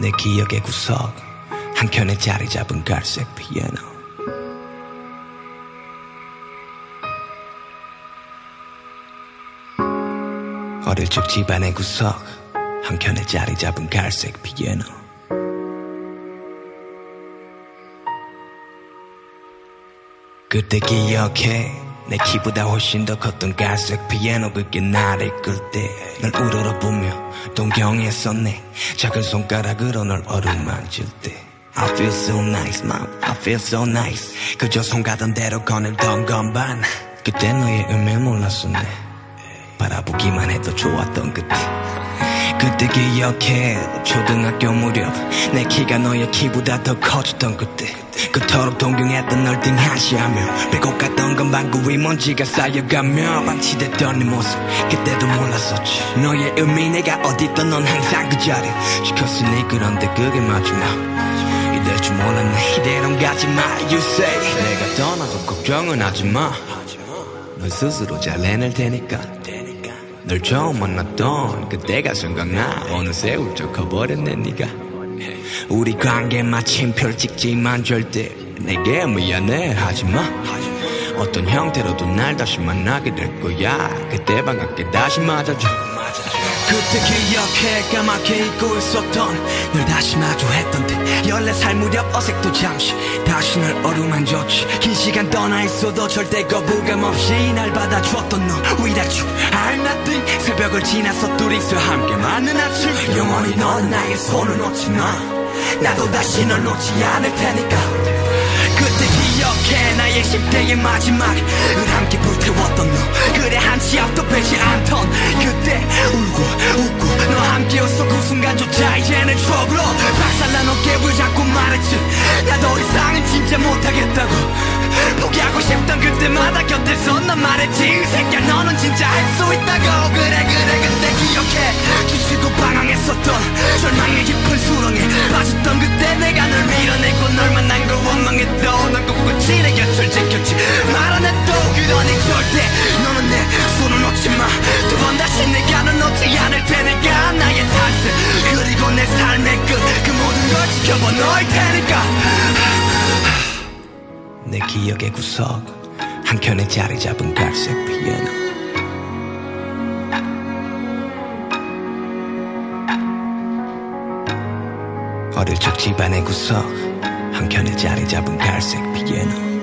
내 기억의 구석 한켠에 자리 잡은 갈색 피아노. 어릴 적 집안의 구석 한켠에 자리 잡은 갈색 피아노. 그때 기억해 내 키보다 훨씬 더 컸던 갈색 피아노 그게 나를 이끌 때널 우러러보며 동경했었네. 작은 손가락으로 널 어루만질 때. I feel so nice mom. I feel so nice. 그저 손 가던 대로 거닐던 건반 그때 너의 의미를 몰랐었네. 바라보기만 해도 좋았던 그때 그때 기억해. 초등학교 무렵 내 키가 너의 키보다 더 커졌던 그때. 그토록 동경했던 널 등하시하며 배고 갔던 건 방구 위 먼지가 쌓여가며 방치됐던 네 모습 그때도 몰랐었지. 너의 의미 내가 어딨던 넌 항상 그 자리 지켰으니 그런데 그게 마지막. 이럴 줄 몰랐네. 이대로 가지마 You say. 내가 떠나도 걱정은 하지마. 넌 스스로 잘 해낼 테니까 널 처음 만났던 그때가 생각나. 어느새 훌쩍 커버렸네 네가. 우리 관계 마침표를 찍지만 절대 내게 미안해 하지마. 어떤 형태로도 날 다시 만나게 될 거야. 그때 반갑게 다시 맞아줘. 그때 기억해 까맣게 잊고 있었던 널 다시 마주했던 때 14살 무렵 어색도 잠시 다시 널 어루만졌지. 긴 시간 떠나 있어도 절대 거부감 없이 날 받아주었던 너. Without you I'm nothing 새벽을 지나서 둘이서 함께 맞는 아침 영원히 넌 나의 손을 놓지 마. 나도 다시 널 놓지 않을 테니까. 그때 기억해 나의 10대의 마지막을 함께 불태웠던 너 그래 한 치 앞도 빼지 않던. 그때 울고 웃고 너 함께였어 그 순간조차 이제는 추억으로. 박살난 어깨를 잡고 말했지. 나더 이상은 진짜 못하겠다고 포기하고 싶던 그때마다 곁에서 난 말했지. 이 새끼야 너는 진짜 할 수 있다고. 그래 그래 그때 기억해. 주시고 방황했었던 절망의 깊은 수렁에 빠졌던 그때 내가 널 밀어내고 널 만난 걸 원망했던 넌 꿋꿋이 내 곁을 지켰지. 말안 해도 그러니 절대 너는 내 손을 놓지 마두 번 다시 내가 널 놓지 않을 테니까 나의 탄생 그리고 내 삶의 끝 그 모든 걸 지켜봐 너일 테니까 내 기억의 구석 한켠에 자리 잡은 갈색 피아노. 어릴 적 집안의 구석 한켠에 자리 잡은 갈색 피아노